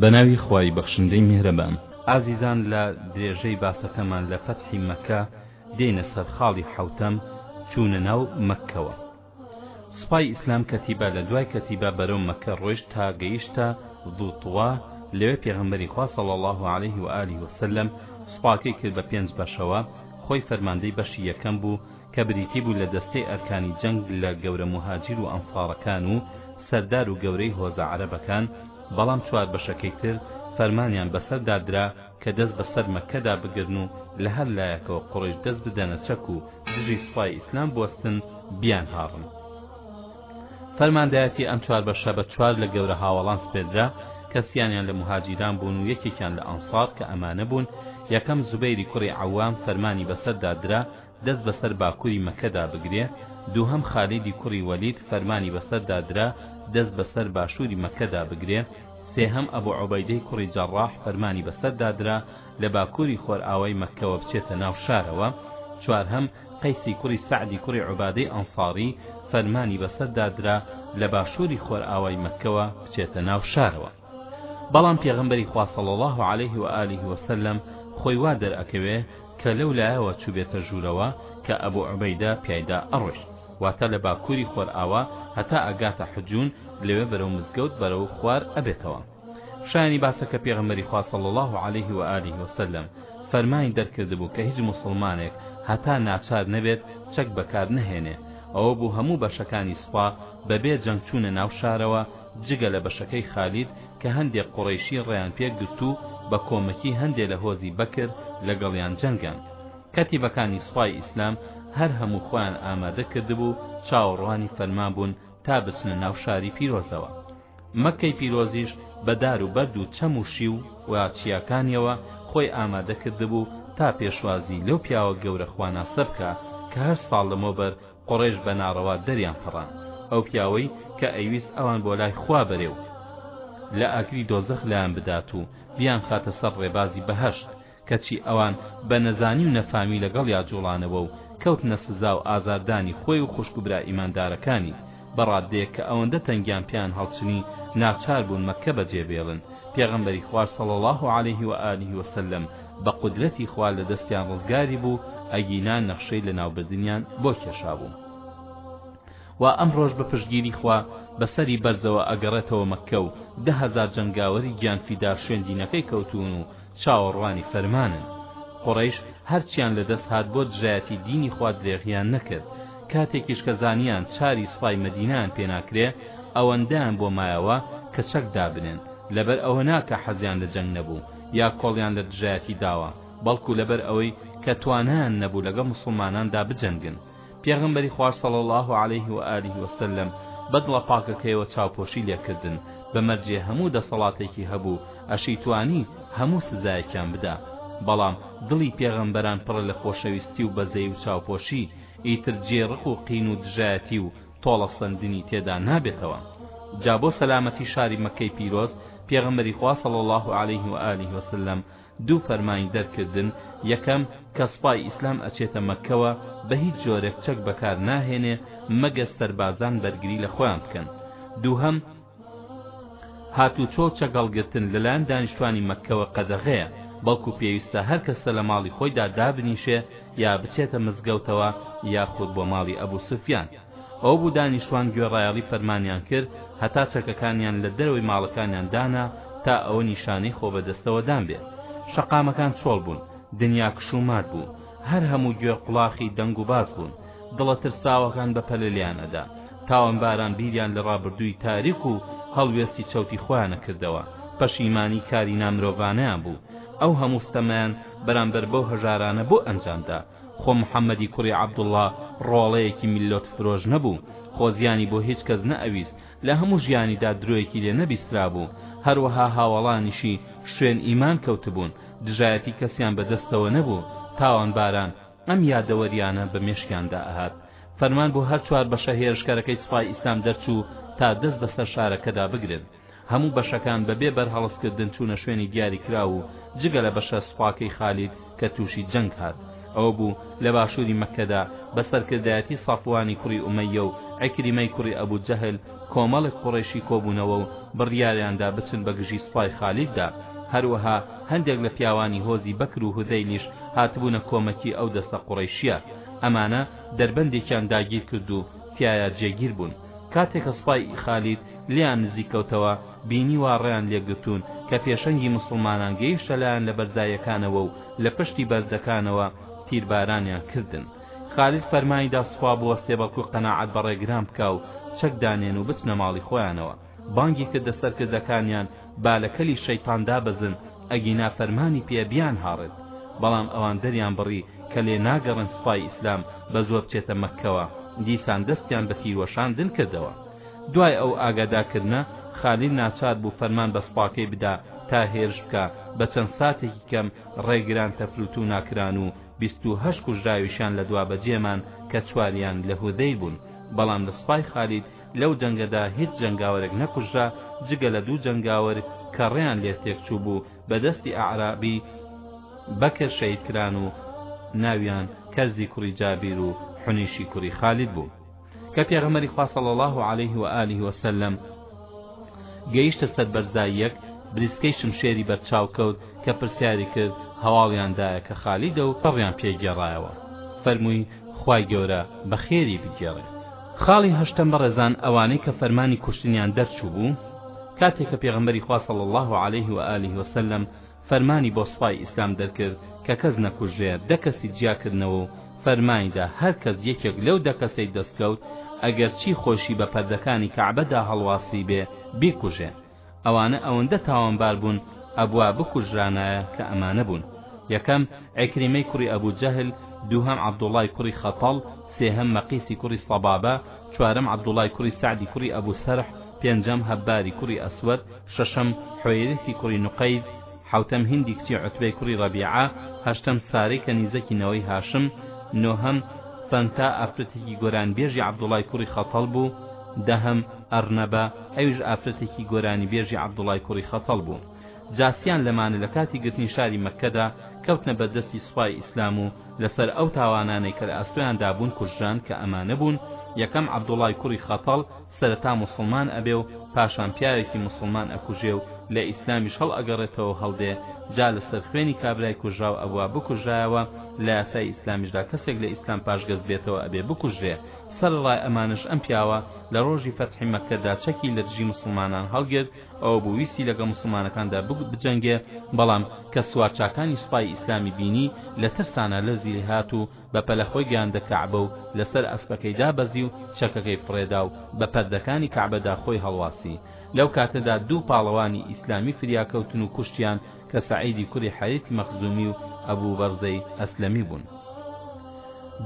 بە ناوی خوای بەخشندەی میهرەبان. ئازیزان لە درێژەی باسەکەمان لە فەتحی مەککە دێینە سەر خاڵی حەوتەم چوونە ناو مەککەوە سوپای ئیسلام کەتیبە لە دوای کەتیبە بەرەو مەککە ڕۆیشت تا گەیشتە ذو طوا لەوێ پێغەمبەری خوا صلی الله علیه و آله وسلم سوپاکەی کرد بە پێنج بەشەوە خۆی فەرماندەی بەشی یەکەم بوو کە بریتی بوو لە دەستەی ئەرکانی جەنگ لە گەورە موهاجیر و ئەنصارەکان و سەردار و گەورەی هۆزە عەرەبەکان، بەڵام چوار بەشەکەی تر فەرمانیان بەسەردا درا کە دەست بەسەر مەککەدا بگرن و لە هەر لایەکەوە قوڕەیش دەست بدەنە چەک و دژی سوپای ئیسلام بوەستن بیانهاڕن. فەرماندایەتی ئەم چوار بەشە بە چوار لە گەورە هاوەڵان سپێردرا کە سیانیان لە موهاجیران بوون و یەکێکیان لە ئەنسار کە ئەمانە بوون، یەکەم زوبەیری کوڕی عەوام فەرمانی بەسەردا درا دەست بەسەر باکوری مەکەدا بگرێ، دووهەم خالیدی کوڕی وەلید فەرمانی بەسەردا درا دەست بەسەر باشوری مەکەدا بگرێ، سێهەم ئەبو عوبەیدەی کوڕی جەڕاح فەرمانی بەسەردا درا لە باکوری خۆرئاوای مەککەوە بچێتە ناو شارەوە، چوارهەم قەیسی کوڕی سەعدی کوڕی عوبادەی ئەنساری فەرمانی بەسەردا درا لە باشوری خۆرئاوای مەککەوە بچێتە ناو شارەوە. بەڵام پێغەمبەری خوا صلی اللە علیه و آله و سلم خۆی وا دەرئەکەوێ کە لەو لایەوە چوبێتە ژوورەوە کە ئەبو عوبەیدە پیایدا ئەڕۆیشت واتە لە باکووری خۆرئاوا هەتا ئەگاتە حجون لەوێ بەرەو مزگەوت بەرەو خوار ئەبێتەوە شایانی باسە کە پێغەمبەری خوا صلی اللە علیه و آله و سلم فەرمانی دەرکردبوو کە هیچ موسڵمانێک هەتا ناچار نەبێت چەک بەکار نەهێنێ ئەوە بوو هەموو بەشەکانی سوپا بەبێ جەنگ چوونە ناو شارەوە جگە لە بەشەکەی خالید کە هەندێک قوڕەیشی ڕێیان پێک گرت و بە کۆمەکی هەندێ لە هۆزی بەکر لەگەڵیان جەنگان. کەتیبەکانی سوپای ئیسلام هەر هەموو خۆیان ئامادە کردبوو چاوەڕوانی فەرمان بوون تا بچنە ناو شاری پیرۆزەوە. مەککەی پیرۆزیش بە دار و بەرد و چەم و شیو و چیاکانیەوە خۆی ئامادە کردبوو تا پێشوازی لەو پیاوە گەورە خواناسە بکا کە هەشت ساڵ لەمەوبەر قوڕەیش بە ناڕەوا دەریان پەڕان ئەو پیاوەی کە ئەیویست ئەوان بۆ لای خوا بەرێ و لە ئاگری دۆزەخ لایان بدات و بیانخاتە سەر ڕێبازی بەهەشت کەچی ئەوان بە نەزانی و نەفامی لەگەڵیا جوڵانەوە و کەوتنە سزا و ئازاردانی خۆی و خوشک و برا ئیماندارەکانی بە ڕاددەیەک کە ئەوەندە تەنگیان پێیان هەڵچنی ناچار بوون مەککە بەجێ بێڵن پێغەمبەری خواش صلی اللە علیه و آله وسلم بە قودرەتی خوا لە دەستیان ڕزگاری بوو ئەگینا نەخشەی لەناوبردنیان بۆ کێشابوو و ئەمڕۆش بە پشتگیری خوا بە سەری بەرزەوە ئەگەڕێتەوە مەککە و دە هەزار جەنگاوەری گیانفیدا شوێن دینەکەی کەوتوون و چاوەڕوانی فەرمانن قڕیش هەرچیان لەدەست هات بۆ دژایەتی دینی خوا درێغیان نەکرد کاتێکیش کە زانیان چاری سوپای مەدینەیان پێناکرێ ئەوەندەیان بۆ مایەوە کە چەک دابنێن لەبەر ئەوە ناکە حەزیان لە جەنگ نەبوو یا کۆڵیان لە دژایەتی داوە بەڵکو لەبەر ئەوەی کە توانایان نەبوو لەگەڵ موسڵماناندا بجەنگن پێغەمبەری خوا صلی اللە علیه و آله و سلم بە دڵە پاکەکەیەوە چاوپۆشی لێکردن بە مەرجێ هەموو دەسەڵاتێکی هەبوو ئەشیتوانی هەموو سزایەکیان بدا بەڵام دڵی پێغەمبەران پڕە لە خۆشەویستی و بەزەی و چاوپۆشی ئیتر جێی ڕق و قین و دژایەتی و تۆڵەسەندنی تێدا نابێتەوە جا بۆ سەلامەتی شاری مەککەی پیرۆز پێغەمبەری خوا صلی اللە علیه و آله وسلم دوو فەرمانی دەرکردن یەکەم کە سوپای ئیسلام ئەچێتە مەککەوە بە هیچ جۆرێک چەک بەکار ناهێنێ مەگەر سەربازان بەرگری لە خۆیان بکەن دووهەم هاتووچۆ و چەگەڵگرتن لەلایەن دانیشتوانی مەککەوە قەدەغەیە، بەڵکو پێویستە هەر کەس لە ماڵی خۆیدا دابنیشێ یا بچێتە مزگەوتەوە یاخود بۆ ماڵی ئەبو سوفیان. ئەوە بوو دانیشتوان گوێڕایەڵی فەرمانیان کرد هەتا چەکەکانیان لە دەرەوەی ماڵەکانیان دانا تا ئەوە نیشانەی خۆبەدەستەوەدان بێ. شەقامەکان چۆڵ بوون، دنیا کشومات بوو، هەر هەموو گوێ قوڵاخی دەنگ و باس بوون، دڵە ترساوەکان بە پەلە لێیان ئەدا، تاوانباران بیریان لە ڕابردووی تاریک و هەڵوێستی چەوتی خۆیان ئەکردەوە، پەشیمانی کاری نامرۆڤانەیان بوو، ئەو هەموو ستەمەیان بەرامبەر بەو هەژارانە بۆ ئەنجام دا، خۆ محەمەدی کوڕی عەبدوڵڵا ڕۆڵەیەکی میللەت فرۆش نەبوو، خۆ زیانی بۆ هیچ کەس نەئەویست، لە هەموو ژیانیدا درۆیەکی لێ نەبیسترابوو، هەروەها هاوەڵانیشی شوێن ئیمان کەوتبوون، دژایەتی کەسیان بە دەستەوە نەبوو، تاوانباران ئەم یادەوەرییانە بە مێشکیاندا ئەهات. فەرمان بۆ هەر چوار بەشە هێرشکەرەکەی سوپای ئیسلام دەرچوو تا دەست بەسەر شارەکەدا بگرن. هەموو بەشەکان بەبێ بەرهەڵستکردن چوونە شوێنی دیاریکراو و جگە لە بەشە سوپاکەی خالید، کە تووشی جەنگ هات ئەوە بوو لە باشووری مەککەدا بە سەرکردایەتی سەفوانی کوڕی ئومەییە و عیکریمەی کوڕی ئەبوو جەهل کۆمەڵێک قوڕەیشی کۆبوونەوە و بڕیاریان دا بچن بە گژی سوپای خالیددا هەروەها هەندێک لە پیاوانی هۆزی بەکر و هوزەیلیش هاتبوونە کۆمەکی ئەو دەستە قوڕەیشییە ئەمانە دەربەندێکیان داگیر کرد و تیایا جێگیر بوون کاتێک کە سوپای خالید لێیان نزیک کەوتەوە بینی وا ڕێیان لێگرتوون کە پێشەنگی موسڵمانان گەیشتە لایان لە بەرزایەکانەوە و لە پشتی بەردەکانەوە تیربارانیان کردن خالید فەرمانی دا سوپا بوەستێ بەڵکو قەناعەت بە ڕێگران بکا و چەک دانێن و بچنە ماڵی خۆیانەوە بانگی کردە سەرکردەکانیان با لە کەلی شەیتان دابەزن ئەگینا فەرمانی پێیە بیان هاڕێت بەڵام ئەوان دەریان بڕی کە لێ ناگەڕێن سوپای ئیسلام بە زۆر بچێتە مەککەوە دیسان دەستیان بە تیروەشاندن کردەوە دوای ئەو ئاگاداکردنە، خالید ناچار بوو فەرمان بە سوپاکەی بدا تا هێرش بکا، بە چەند ساتێکی کەم ڕێگران تەفروتونا کران و بیست و هەشت کوژراویشیان لە دوا بەجێ مان کە چواریان لە هوذەیل بوون، بەڵام لە سوپای خالید لەو جەنگەدا هیچ جەنگاوەرێک نەکوژرا جگە لە دوو جەنگاوەر کە ڕێیان لێ تێک چوو بوو بە دەستی ئەعرابی بەکر شەهید کران و ناویان کەرزی کوڕی جابیر و حنیشی کوڕی خالید بوو. کە پێغەمبەری خوا صلی اللە علیه و آله و سلم گەیشتە سەر بەرزاییەک بریسکەی شمشێری بەرچاو کەوت کە پرسیاری کرد هەواڵیان دایە کە خالیدە و پەڕیان پێ گێڕایەوە فەرمووی خوای گەورە بە خێری بگێڕێت خاڵی هەشتەم بەڕێزان ئەوانەی کە فەرمانی کوشتنیان دەرچوو بوو کاتێک کە پێغەمبەری خوا صلی اللە علیه و آله و سلم فەرمانی بۆ سوپای ئیسلام دەرکرد کە کەس نەکوژرێ، دە کەسی جیا کردنەوە و فەرمانی دا هەر کەس یەکێک لەو دە کەسەی دەست کەوت ئەگەر چی خۆیشی بە پەردەکانی کەعبە دا هەڵواسیبێ بیکوژێ، ئەوانە ئەوەندە تاوانبار بوون ئەبوا بکوژرانایە کە ئەمانە بوون، یەکەم، عیکریمەی کوڕی ئەبو جەهل، دووهەم، عەبدوڵڵای کوڕی خەتەڵ، سێهەم، مەقیسی کوڕی سەبابە، چوارەم، عەبدوڵڵای کوڕی سەعدی کوڕی ئەبو سەرح، پێنجەم، هەبباری کوڕی ئەسوەد، شەشەم، حوەیریثی کوڕی نوقەیز، حەوتەم، هیندی کچی عوتبەی کوڕی ڕەبیعە، هەشتەم، سارەی کەنیزەکی نەوەی هاشم، نۆهەم، فەنتا، ئافرەتێکی گۆرانیبێژی عەبدوڵای کوڕی خەتەڵ بوو، دەهەم، ئەرنەبە، ئەویش ئافرەتێکی گۆرانیبێژی عەبدوڵای کوڕی خەتەڵ بوو. جاسیان لەمانە لە کاتی گرتنی شاری مەککەدا کەوتنە بەردەستی سوپای ئیسلام و لەسەر ئەو تاوانانەی کە لە ئەستۆیاندا بوون کوژران کە ئەمانە بوون، یەکەم، عەبدوڵای کوڕی خەتەڵ، سەرەتا موسڵمان ئەبێ و پاشان پیاوێکی موسڵمان ئەکوژێ و لە ئیسلامیش هەڵئەگەڕێتەوەو هەڵدێ جا لەسەر خوێنی کابرای کوژراو ئەبوا بکوژرایەوە لە یاسای ئیسلامیشدا کەسێک لە ئیسلام پاشگەز بێتەوە ئەبێ بکوژرێ سەرەڕای ئەمانەش ئەم پیاوە لە ڕۆژی فەتحی مەککەدا چەکی لە دژی موسڵمانان هەڵگرت ئەوە بوو ویستی لەگەڵ موسڵمانەکاندا بجەنگێ بەڵام کە سوارچاکانی سوپای ئیسلامی بینی لە ترسانا لەرزی هات و بە پەلە خۆی گەیاندە کەعبە و لەسەر ئەسپەکەی دابەزی و چەکەکەی فڕێدا و بە پەردەکانی کەعبەدا خۆی هەڵواسی، لەو کاتەدا دوو پاڵەوانی ئیسلامی فریاکەوتن و کوشتیان کە سەعیدی کوڕی حەریثی مەخزومی و ئەبو بەرزەی ئەسلەمی بوون.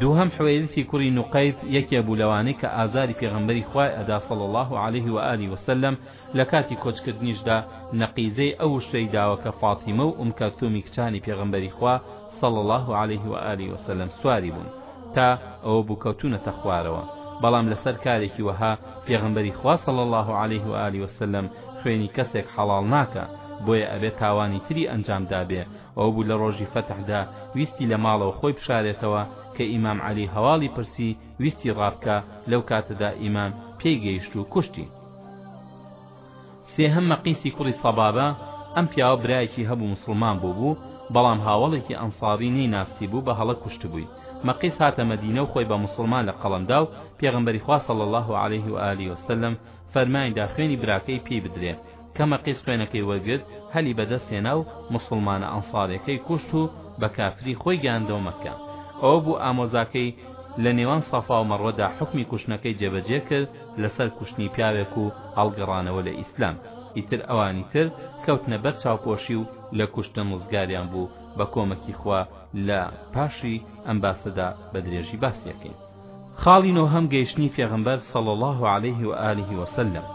دووهەم حوەیرثی کوڕی نوقەیب یەکێ بوو لەوانەی کە ئازاری پێغەمبەری خوای ئەدا صلی اللە علیه و آله و سلم، لە کاتی کۆچکردنیشدا نەقیزەی ئەو وشەی داوە کە فاتیمە و ئوم کەلثومی کچانی پێغەمبەری خوا صلی اللە علیه و آله و سلم سواری بوون تا ئەوە بوو کەوتوونەتە خوارەوە بەڵام لەسەر کارێکی وەها پێغەمبەری خوا صلی اللە علیه و آله و سلم خوێنی کەسێک حەڵاڵ ناکا بۆیە ئەبێ تاوانی تری ئەنجام دابێ ئەوە بوو لە ڕۆژی فەتحدا ویستی لە ماڵەوە خۆی بشارێتەوە کە ئیمام عەلی هەواڵی پرسی ویستی ڕابکا لەو کاتەدا ئیمام پێی گەیشت و کوشتی سێهەم مەقیسی کوڕی سەبابە، ئەم پیاوە برایەکی هەبوو موسڵمان بووبوو، بەڵام هاوەڵێکی ئەنساریی نەیناسیبوو بە هەڵە کوشتبووی. مەقیس هاتە مەدینە و خۆی بە موسڵمان لە قەڵەم دا و پێغەمبەری خوا صلی اللە علیه و آله و سلم فەرمانی دا خوێنی براکەی پێی بدرێ. کە مەقیس خوێنەکەی وەرگرت هەلی بەدەست هێنا و موسڵمانە ئەنساریەکەی کوشت و بە کافری خۆی گەیاندەوە مەککە. ئەوە بوو ئامۆزاکەی لە نێوان سەفا و مەڕوەدا حوکمی کوشتنەکەی جێبەجێ کرد، لەسەر کوشتنی پیاوێک و هەڵگەڕانەوە لە ئیسلام ئیتر ئەوانی تر کەوتنە بەر چاوپۆشی و لە کوشتن ڕزگاریان بوو بە کۆمەکی خوا لە پاشی ئەم باسەدا بە درێژی باسی ئەکەین خاڵی نۆهەم گەیشتنی پێغەمبەر صلی اللە علیه و آله و سلم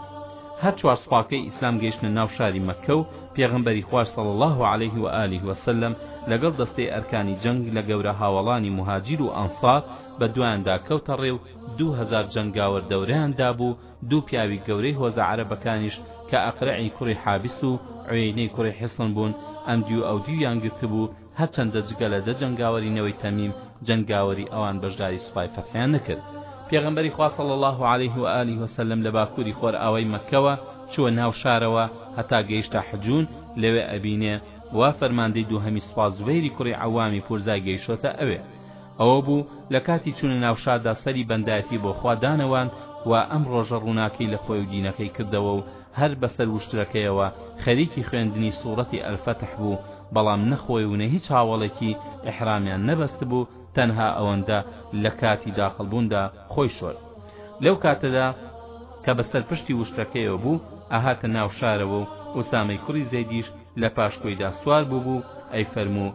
هەر چوار سوپاکەی ئیسلام گەیشتنە ناو شاری مەککە و پێغەمبەری خواش صلی اللە علیه و آله و سلم لەگەڵ دەستەی ئەرکانی جەنگ لە گەورە هاوەڵانی موهاجیر و ئەنصار بە دوایاندا کەوتە ڕێ و دوو هەزار جەنگاوەر دەورەیان دابوو، دوو پیاوی گەورەی هۆزە عەرەبەکانیش کە ئەقرەعی کوڕی حابس و عویەینەی کوڕی حصن بوون، ئەمدیو ئەودیویان گرتبوو، هەرچەندە جگە لە دە جەنگاوەری نەوەی تەمیم جەنگاوەری ئەوان بەشداری سوپای فەتحیان نەکرد. پێغەمبەری خوا صلی اللە علیه و آله و سلم لە باکووری خۆرئاوای مەککەوە چووە ناو شارەوە هەتا گەیشتە حجون، لەوێ ئەبینێ وا فەرماندەی دووهەمی سوپا زوبەیری کوڕی عەوامی پورزای گەیشۆتە ئەوێ. ئەوە بوو لە کاتی چوونە ناو شاردا سەری بەندایەتی بۆ خوا دانەواند و ئەم ڕۆژە ڕووناکەی لە خۆی و دینەکەی کردەوە و هەر بەسەر وشترەکەیەوە خەریکی خوێندنی سوڕەتی ئەلفەتح بوو بەڵام نە خۆی و نە هیچ هاوەڵێکی ئیحرامیان نەبەستبوو تەنها ئەوەندە لە کاتی داخڵبووندا خۆی شۆرد لەو کاتەدا کە بەسەر پشتی وشترەکەیەوە بوو ئەهاتە ناو شارەوە و ئوسامەی کوڕی زەیدیش لە پاشکۆیدا سوار بووبوو ئەیفەرموو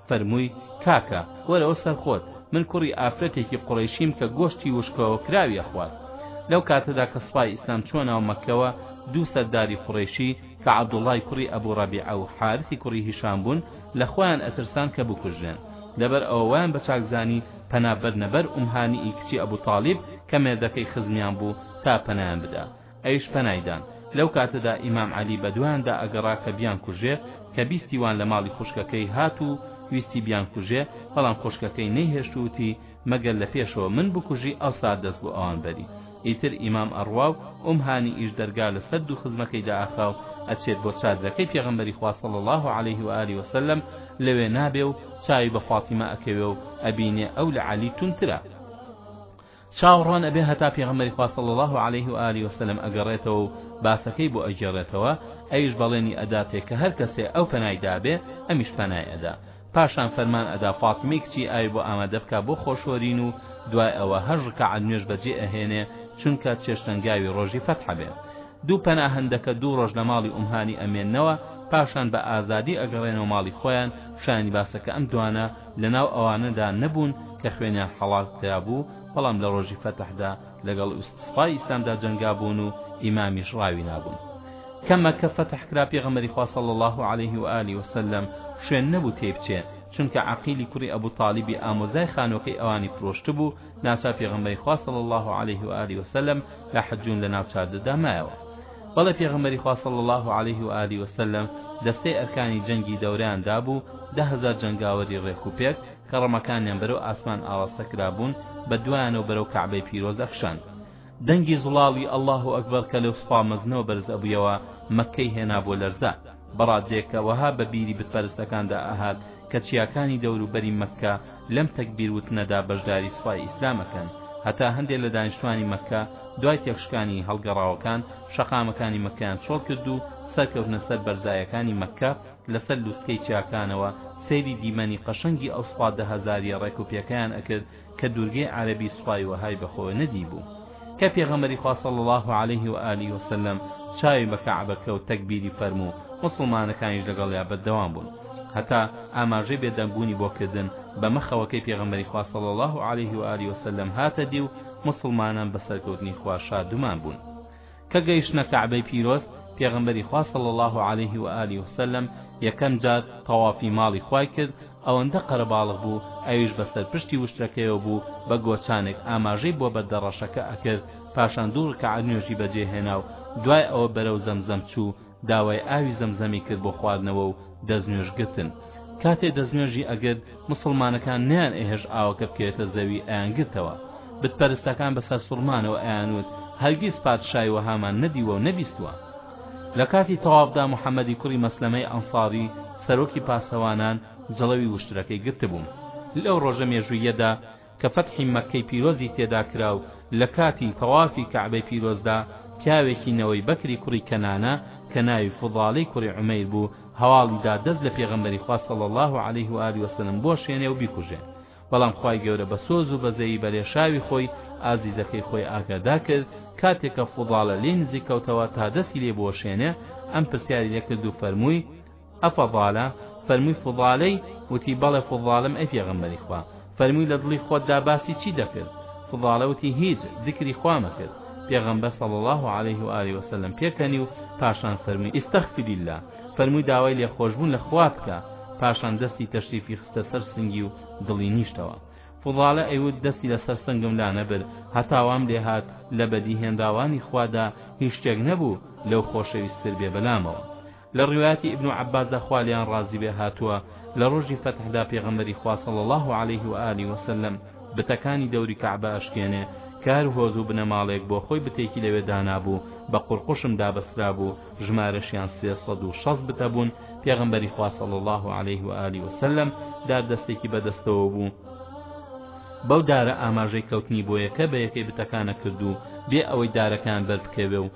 فەرمووی، کاکە، وەرەوە سەر خۆت، من کوڕی ئافرەتێکی قوڕەیشیم کە گۆشتی وشکەوەکراوی ئەخوات. لەو کاتەدا کە سوپای ئیسلام چووە ناو مەککەوە، دوو سەرداری قوڕەیشی، کە عەبدوڵڵای کوڕی ئەبو ڕەبیعە و حارثی کوڕی هیشام بوون، لە خۆیان ئەترسان کە بکوژرێن. لەبەر ئەوە وایان بە چاک زانی پەنا بەرنە بەر ئوم هانیی کچی ئەبو تاڵیب کە مێردەکەی خزمیان بوو تا پەنایان بدا. ئەویش پەنای دان. لەو کاتەدا ئیمام عەلی بە دوایاندا ئەگەڕا کە بیانکوژێ، کە بیستی وان لە ماڵی خوشکەکەی هات و ویستی بیانکوژێ، بەڵام خوشکەکەی نەیهێشت و وتی، مەگەر لە پێشەوە من بکوژی ئەوسا دەست بۆ ئەوان بەری. ئیتر ئیمام ئەڕوا و ئوم هانی ئیش دەرگا لە سەر دوو خزمەکەی دائەخا و ئەچێت بۆ چادرەکەی پێغەمبەری خوا صلی اللە علیه و آله و سلم لەوێ نابێ و چاوی بە فاطیمە ئەکەوێ و ئەبینێ ئەو لە عەلی توندترە. چاوەڕوان ئەبێ هەتا پێغەمبەری خوا صلی اللە علیه و آله و سلم ئەگەڕێتەوە و باسەکەی بۆ ئەگێڕێتەوە ئەویش بەڵێنی ئەداتێ کە هەر کەسێ ئەو پەنای دابێ ئەمیش پەنای ئەدا پاشان فەرمان ئەدا فاتیمەی کچی ئاوی بۆ ئامادە بکا بۆ خۆشۆرین و دوای ئەوە هەشت ڕکەعەت نوێژ بەجێ ئەهێنێ چونکە چێشتەنگاوی ڕۆژی فەتحە بێ دوو پەناهەندەکە دوو ڕۆژ لە ماڵی ئوم هانی ئەمێننەوە پاشان بە ئازادی ئەگەڕێنەوە ماڵی خۆیان شایانی باسە کە ئەم دوانە لەناو ئەوانەدا نەبوون کە خوێنیان حەڵال کرابوو، بەڵام لە ڕۆژی فەتحدا لەگەڵ سوپای ئیسلامدا جەنگابوون و ئیمامیش ڕاوی نابوون. کە مەککە فەتح کرا پێغەمبەری خوا صلی اللە علیه و آله وسلم شوێن نەبوو تێی بچێ، چونکە عەقیلی کوڕی ئەبو تالیبی ئامۆزای خانووەکەی ئەوانی فرۆشتبوو، ناچار پێغەمبەری خوا صلی الله علیه و آله و سلم لە حجون لە ناو چادردا مایەوە بەڵێ پێغەمبەری خوا صلی الله علیه و آله و سلم دەستەی ئەرکانی جەنگی دەوریان دابوو ده هزار جەنگاوەری ڕێک و پێک کە ڕەمەکانیان بەرەو ئاسمان ئاڕاستە کرابوون بە دوایانەوە بەرەو کەعبەی پیرۆز ئەخشان دەنگی زوڵاڵی اللە اکبر کە لەو سوپا مەزنەوە بەرز ئەبوویەوە مەککەی هێنا بۆ لەرزە، بەڕادەیەک کە وەها بە بیری بت پەرستەکاندا ئەهات کە چیاکانی دەورو بەری مەککە لەم تەکبیر وتنەدا بەشداری سوپای ئیسلام ئەکەن هەتا هەندێ لە دانیشتوانی مەککە دوای تێکشکانی هەڵگەڕاوەکان شەقامەکانی مەککەیان چۆڵ کرد و سەرکەوتنە سەر بەرزایەکانی مەککە لەسەر لوتکەی چیاکانەوە سەیری دیمەنی قەشەنگی ئەو سوپا دە هەزاریە ڕێک و پێکەیان ئەکرد کە دوورگەی عەرەبی سوپای وەهای بە خۆوە نەدیبوو کە پێغەمبەری خوا صلی اللە علیه و آله و سلم چاوی بە کەعبە کرد و تەکبیری فەرموو و موسڵمانەکانیش لەگەڵیا بەردەوام بوون هەتا ئاماژەی بێدەنگ بوونی بۆ کردن بە مەخەوەکەی پێغەمبەری خوا صلی اللە علیه و آله و سلم هاتە دی و موسڵمانان بە سەرکەوتنی خوا شادومان بوون کە گەیشتنە کەعبەی پیرۆز پێغەمبەری خوا صلی اللە علیه و آله و سلم یەکەم جار تەوافی ماڵی خوای کرد ئەوەندە قەرەباڵغ بوو ئەویش بەسەر پشتی وشترەکەیەوە بوو بە گۆچانێک ئاماژەی بۆ بەردە ڕەشەکە ئەکرد پاشان دوو ڕکەعەت نوێژی بەجێهێنا و دوای ئەوە بەرەو زەمزەم چوو داوای ئاوی زەمزەمی کرد بۆ خواردنەوە و دەست نوێژ گرتن کاتێ دەست نوێژی ئەگرت موسڵمانەکان نەیان ئێهێشت ئاوەکە بکەوێتە زەوی ئەیان گرتەوە بت پەرستەکان بە سەرسوڕمانەوە ئەیان وت هەرگیز پادشای وەهامان نەدیوە و نەبیستوە لە کاتی تەوافدا محەممەدی کوڕی مەسلەمەی ئەنساری سەرۆکی پاسەوانان جڵەوی وشترەکەی گرتبووم لەو ڕۆژە مێژوویەدا کە فەتحی مەککەی پیرۆزی تێدا کرا و لە کاتی تەوافی کەعبەی پیرۆزدا پیاوێکی نەوەی بەکری کوڕی کەنانە کە ناوی فوضالەی کوڕی عومەیر بوو هەواڵی دا دەست لە پێغەمبەری خوا صلی اللە علیه و آله وسلم بوەشێنێ و بیکوژێ بەڵام خوای گەورە بە سۆز و بەزەیی بەلێشاوی خۆی ئازیزەکەی خۆی ئاگادا کرد کاتێ کە فوضالە لێی نزیک کەوتەوە تا دەستی لێ بوەشێنێ ئەم پرسیاری لێ کرد و فەرمووی ئەفەضالە، فەرمووی فوضالەی؟ وتی، بەڵێ فوضالم ئەی پێغەمبەری خوا، فەرمووی لە دڵی خۆتدا باسی چی دەکرد؟ فوضالە وتی، هیچ، ذکری خوا مەکرد، پێغەمبەر صلی اللە علیه و آله وسلم پێکەنی و پاشان فەرمووی، استغفری اللە، فەرمووی داوای لێخۆشبوون لە خوا بکە، پاشان دەستی تەشریفی خستە سەر سنگی و دڵی نیشتەوە. فوضالە ئەیوت، دەستی لەسەر سنگم لانەبرد هەتا وام لێهات لە بەدیهێنراوانی خوادا هیچ شتێک نەبوو لەو خۆشەویستتر بێ بەلامەوە. لە ڕیوایەتی ابن عباسدا خوا لێیان ڕازی بێ هاتووە لە ڕۆژی فەتحدا پێغەمبەری خوا صلی اللە علیه و آله و سلم بتەکانی دەوری کەعبە ئەشکێنێ کە هەر هۆز و بنەماڵەیەک بۆ خۆی بتێکی لەوێ دانابوو بە قوڕقوشم دابەسترابوو ژمارەشیان سێ سەد و شەست بتە بوون پێغەمبەری خوا صلی اللە علیه و آله و سلم دار دەستێکی بەدەستەوە بوو بەو دارە ئاماژەی کەوتنی بۆ یەکە بە یەکەی بتەکانە کرد و بێ ئەوەی دارەکان بەربکەوێ و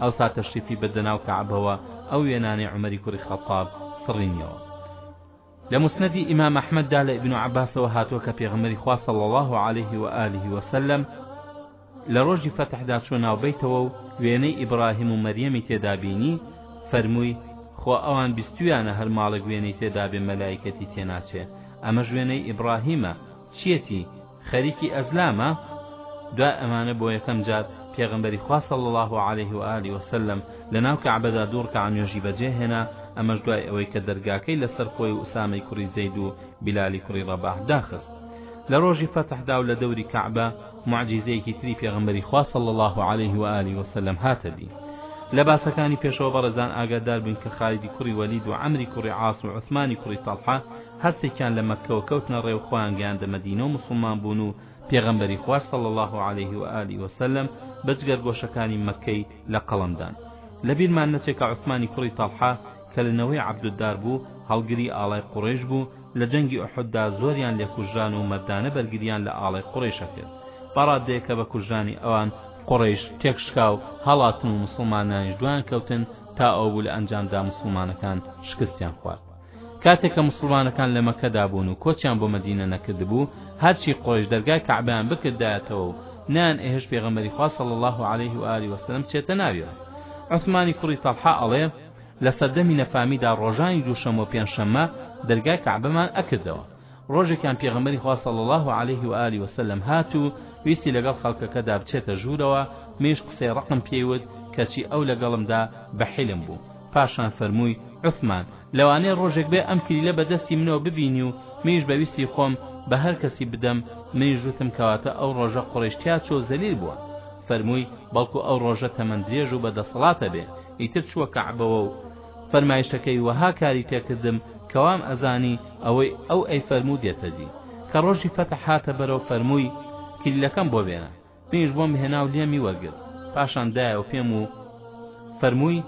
ئەوسا تەشریفی بردە ناو کەعبەوە ئەو وێنانەی عومەری کوڕی خەتاب سڕینیەوە لە مسندی ئیمام ئەحمەددا لە ابن عباسەوە هاتووە کە پێغمەری خوا صلی الله عليه و آله وسلم لە ڕۆژی فەتحدا چۆ ناوبەیتەوە و وێنەی ئیبراهیم و مەریەمی تێدا بینی فەرمووی خۆ ئەوان بیستویانە هەر ماڵێک وێنەی تێدابێ مەلایکەتی تێناچێ ئەمە ژوێنەی ئیبراهیمە چیەتی خەریکی ئەزلامە؟ دوای ئەمانە بۆ یەکەم جار پێغەمبەری خوا صلی اللە علیه و آله و سلم لەناو کەعبەدا دوو ڕکەعە نوێژی بەجێهێنا ئەمەش دوای ئەوەی کە دەرگاکەی لەسەر خۆی و ئوسامەی کوڕی زەید و بیلالی کوڕی ڕەباح داخست لە ڕۆژی فەتحدا و لە دەوری کەعبە معجیزەیەکی تری پێغمبەری خوا صلی الله عليه و آله وسلم هاتە دی لە باسەکانی پێشەوە بەڕێزان ئاگادار بن کە خالیدی کوڕی وەلید و عەمری کوڕی عاص و عثمانی کوڕی تەڵحە هەرسێکیان لە مەککەوە کەوتنە ڕێ و خۆیان گەیاندە مەدینە و موسڵمان بوون و پێغەمبەری خوا صلی اللە علیه و آله و سلم بە جگەر گۆشەکانی مەککەی لە قەڵەم دان لە بیرمان نەچێ کە عوسمانی کوڕی تەڵحە کە لە نەوەی عەبدودار بوو هەڵگری ئاڵای قوڕەیش بوو لە جەنگی ئوحوددا زۆریان لێ کوژران و مەردانە بەرگریان لە ئاڵای قوڕەیشە کرد بە ڕادەیەک کە بە کوژرانی ئەوان قوڕەیش تێکشکا و هەڵاتن و موسڵمانانیش دوایان کەوتن تا ئەوە بوو لە ئەنجامدا موسڵمانەکان شکستیان خوارد. کاتێک کە موسڵمانەکان لە مەککەدا بوون و کۆچیان بۆ مەدینە نەکردبوو هەرچی قوڕەیش دەرگای کەعبەیان بکردایەتەوە و نەیان ئەهێشت پێغەمبەری خوا صلی الله علیه و آله وسلم بچێتە ناویەوە عثمانی کوڕی طلحە ئەڵێ لە سەردەمی نەفامیدا ڕۆژانی دووشەممە و پێنجشەممە دەرگای کەعبەمان ئەکردەوە ڕۆژێکیان پێغەمبەری خوا صلی الله علیه و آله وسلم هات و ویستی لەگەڵ خەڵکەکەدا بچێتە ژوورەوە منیش قسەی ڕقم پێی وت کەچی ئەو لەگەڵمدا بە حیلم بوو پاشان فەرمووی، عوسمان، لەوانەیە ڕۆژێک بێ ئەم کلیلە بە دەستی منەوە ببینی و منیش بە ویستی خۆم بە هەر کەسی بدەم، منیش وتم کەواتە ئەو ڕۆژە قوڕیش تیا چووە و زەلیل بووە. فەرمووی، بەڵکو ئەو ڕۆژە تەمەن درێژ و بە دەسەڵات ئەبێ. ئیتر چووە کەعبەوە و فەرمایشتەکەی وەها کاری پێ کردم کە وام ئەزانی ئەوەی ئەو ئەیفەرموو دێتە دی. کە ڕۆژی فەتح هاتە بەرەو فەرمووی، کلیلەکەم بۆ بێنە. منیش بۆم هێنا و لێمی وەرگرت پاشان دایەوە پێم و فەرمووی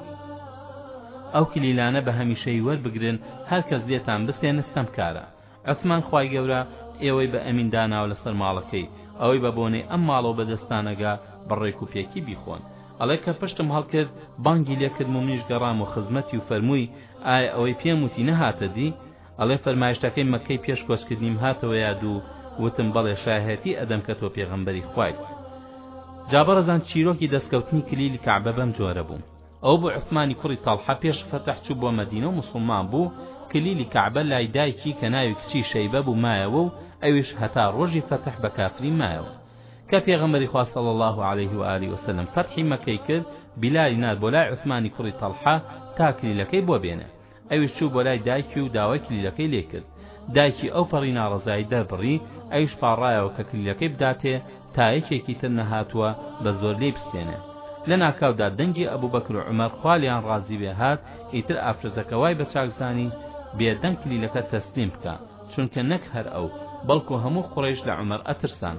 ئەو کلیلانە بە هەمیشەی وەربگرن هەر کەس لێتان بسێن ستەمکارە عوسمان خوای گەورە ئێوەی بە ئەمین داناوە لەسەر ماڵەکەی ئەوەی بە بۆنەی ئەم ماڵەوە بەدەستانەگا بە ڕێک و پێکی بیخۆن ئەڵێ کە پشتم هەڵکرد بانگی لێکردم و منیش گەڕام و خزمەتی و فەرمووی ئایا ئەوەی پێم وتی نەهاتە دی ئەڵێ فەرمایشتەکەی مەککەی پێش کۆچکردنیم هاتەوە یاد و وتم بەڵێ شایهەتی ئەدەم کە تۆ پێغەمبەری خوایت جا بەڕێزان چیرۆکی دەستکەوتنی کلیلی کەعبە بەم جۆرە بوو ئەو بۆ عوسمانی کوڕی تەڵحە پێش فەتح چوو بۆ مەدینە و مسلمان بوو کلیلی کەعبە لای دایکی کە ناوی کچی شەیبە بوو مایەوە و ئەویش هەتا ڕۆژی فەتح بە کافری مایەوە کە پێغەمبەری خوا صلی الله علیه و آله وسلم فەتحی مەکەی کرد بیلالی نار بۆ لای عوسمانی کوڕی تەڵحە تا کلیلەکەی بۆ بێنێ ئەویش چوو بۆ لای دایکی و داوای کلیلەکەی لێ کرد دایکی ئەو پەڕی ناڕەزایی دەربڕی ئەویش پاڕایەوە کە کلیلەکەی بداتێ تا یەکێکی تر نەهاتووە بە زۆر لێی بستێنێ لە ناکاودا دەنگی ئەبوو بەکر و عومەر خوالیان ڕازی بێ هات ئیتر ئافرەتەکە وای بە چاک زانی بێدەنگ کلیلەکە تەسلیم بکە چونکە نەک هەر ئەو بەڵکو هەموو قوڕەیش لە عومەر ئەترسان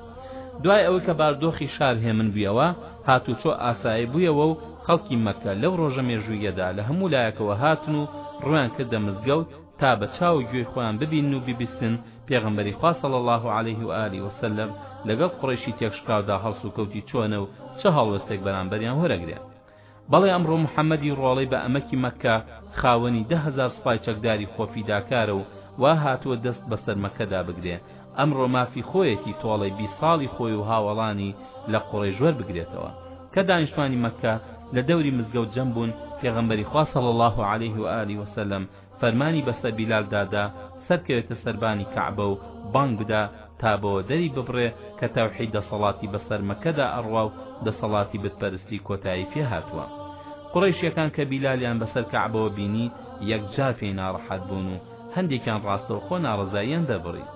دوای ئەوەی کە باردۆخی شار هێمن بویەوە هاتوچۆ ئاسایی بویەوە و خەڵکی مەککە لەو ڕۆژە مێژووییەدا لە هەموو لایەکەوە هاتن و ڕویان کردە مزگەوت تا بە چاو و گوێی خۆیان ببینن و ببیستن پێغەمبەری خوا صلی اللە علیه و آله وسلم لەگەڵ قوڕەیشی تێکشکاودا هەڵسوکەوتی چۆنە و چ هەڵوێستێک بەرامبەریان وەرەگرێ بەڵێ ئەمڕۆ محەمەدی ڕۆڵەی بە ئەمەکی مەککە خاوەنی دە هەزار سوپای چەکداری خۆفیداکارە و وا هاتووە دەست بەسەر مەککەدا بگرێ ئەمڕۆ مافی خۆیەتی تۆڵەی بیست ساڵی خۆی و هاوەڵانی لە قوڕەیش وەربگرێتەوە کە دانیشتوانی مەککە لە دەوری مزگەوت جەم بوون پێغەمبەری خوا صلی اللە علیه و آله و سلم فەرمانی بەسەر بیلال دا دا سەرکەوێتە سەربانی کەعبە و بانگ بدا تا بەوە دەری ببڕێ کە تەوحید دەسەڵاتی بەسەر مەکەدا ئەڕوا و دەسەڵاتی بتپەرستی کۆتایی پێ هاتووە قوڕەیشیەکان کە بیلالیان بەسەر کەعبەوە بینی یەکجار پێی ناڕەحەت بوون و هەندێکیان ڕاستەوخۆ ناڕەزاییان دەربڕی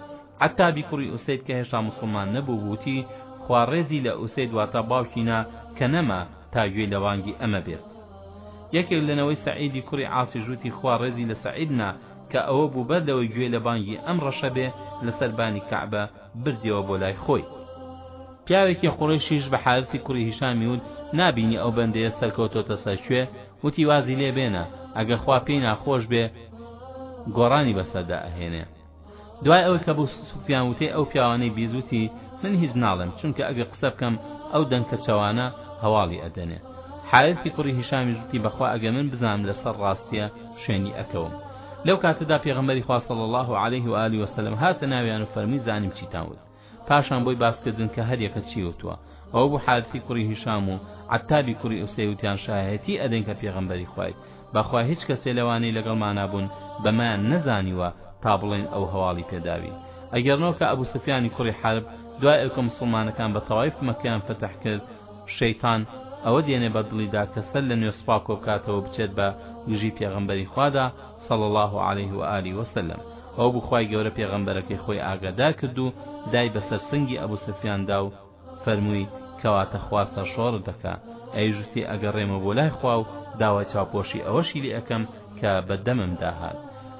عەتابی کوڕی ئوسەید کە هێشتا موسڵمان نەبوو وتی خوا ڕێزی لە ئوسەید واتە باوکی نا کە نەما تا گوێی لە بانگی ئەمە بێت. یەکێک لە نەوەی سەعیدی کوڕی عاسیش وتی خوا ڕێزی لە سەعید نا کە ئەوە بوو بەر لەوەی گوێ لە بانگی ئەم ڕەشە بێ لە سەر بانی کەعبە بردیەوە بۆ لای خۆی. پیاوێکی قوڕەیشیش بە حارثی کوڕی هیشامی وت نابینی ئەو بەندەیە سەرکەوتۆتە سەر کوێ؟ وتی وازی لێ بێنە، ئەگە خوا پێی ناخۆش بێ گۆڕانی بەسەردا ئەهێنێ. دوای ئەوەی کە بو سوفیان وتەی ئەو پیاوانەی بیست وتی من هیچ ناڵێم چونکە ئەگەر قسە بکەم ئەو دەنکە چەوانە هەواڵی ئەدەنێ حارثی کوڕی هیشامیش وتی بەخوا ئەگەر من بزانم لەسەر ڕاستیە شوێنی ئەکەوم لەو کاتەدا پێغەمبەری خوا صلی الله علیه و آله و سلم هاتە ناویان و فەرمووی زانیم چیتان وت پاشان بۆی باس کردن کە هەر یەکە چی وتووە ئەوە بوو حارثی کوڕی هیشام و عەتابی کوڕی ئوسەی وتیان شایەتی ئەدەین کە پێغەمبەری خوایت بەخوا هیچ کەسێ لەوانەی لەگەڵمانا بوون بەمەیان نەزانیوە تا بڵێن ئەو هەواڵی پێداوی ئەگەرنەوە کە ئەبوو سفیانی کوڕی حرب دوای ئەوکە مسلمانەکان بە تەوایف مەکەیان فەتح کرد شەیتان ئەوە دێنێ بە دڵیدا کە سەر لە نوێ سوپا کۆبکاتەوە بچێت بە دژی پێغەمبەری خوادا صلى الله عليه وآله وسلم ئەو بوو خوای گەورە پێغەمبەرەکەی خۆی ئاگادار کرد و دای بەسەر سنگی ئەبو سفیان دا و فەرمووی کەواتە خوا سەرشۆڕت دەکا ئەویش وتی ئەگەڕێمەوە بۆ لای خوا و داوای چاوپۆشی ئەوەشی لێ ئەکەم کە بە دەمم دا هات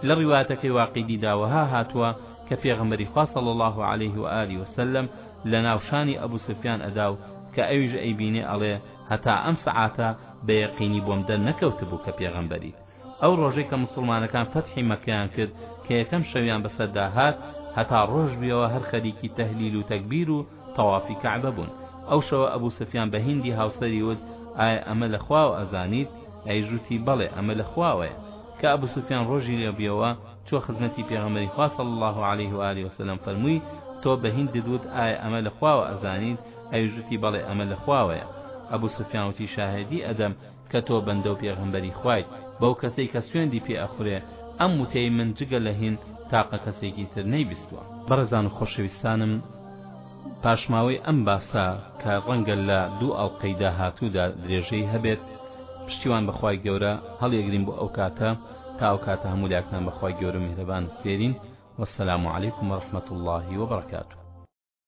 لە ڕیواتەکەی واقیدی داوەها هاتووە کە پێغەمبەری خوا صلی الله علیه و آله وسلم لە ناو شانی ئەبو سفیان ئەدا و کە ئەویش ئەیبینێ ئەڵێ هەتا ئەم سەعاتە بە یەقینی بۆم دەرنەکەوتبوو کە پێغەمبەریت ئەو ڕۆژەی کە موسڵمانەکان فەتحی مەککەیان کرد کە یەکەم شەویان بەسەردا هات هەتا ڕۆژ بویەوە هەر خەریکی تەهلیل و تەکبیر و تەوافی کەعبە بوون ئەو شەوە ئەبوو سفیان بە هیندی هاوسەری وت ئایا ئەمە لە خواوە ئەزانیت ئەیش وتی بەڵێ ئەمە لە خواوەیە کە ئەبوو سفیان ڕۆژی لێ بویەوە چۆ خزمەتی پێغەمبەری خوا صلی الله علیه و آله وسلم فەرمووی تۆ بە هیندت وت ئایا ئەمە لە خواوە ئەزانیت ئەویش وتی بەڵێ ئەمە لە خواوەیە ئەبوو سفیان وتی شاهێدی ئەدەم کە تۆ بەندەو پێغەمبەری خوایت بەو کەسەی کە سوێندی پێ ئەخورێ ئەم وتەی من جگە لە هین تاقە کەسێکی تر نەیبیستوە. بەڕێزان و خۆشەویستانم پاشماوەی ئەم باسە کە ڕەنگە لە دوو ئەڵقەی داهاتوودا درێژەی هەبێت پشتیوان بەخوای گەورە هەڵیەگرین بۆ ئەوکاتە تا ئەوکاتە هەموو لایەکتان بەخوای گەورە میهرەبان سپێرین وەسەلام علیکم ورحمەت اللە وبرکاته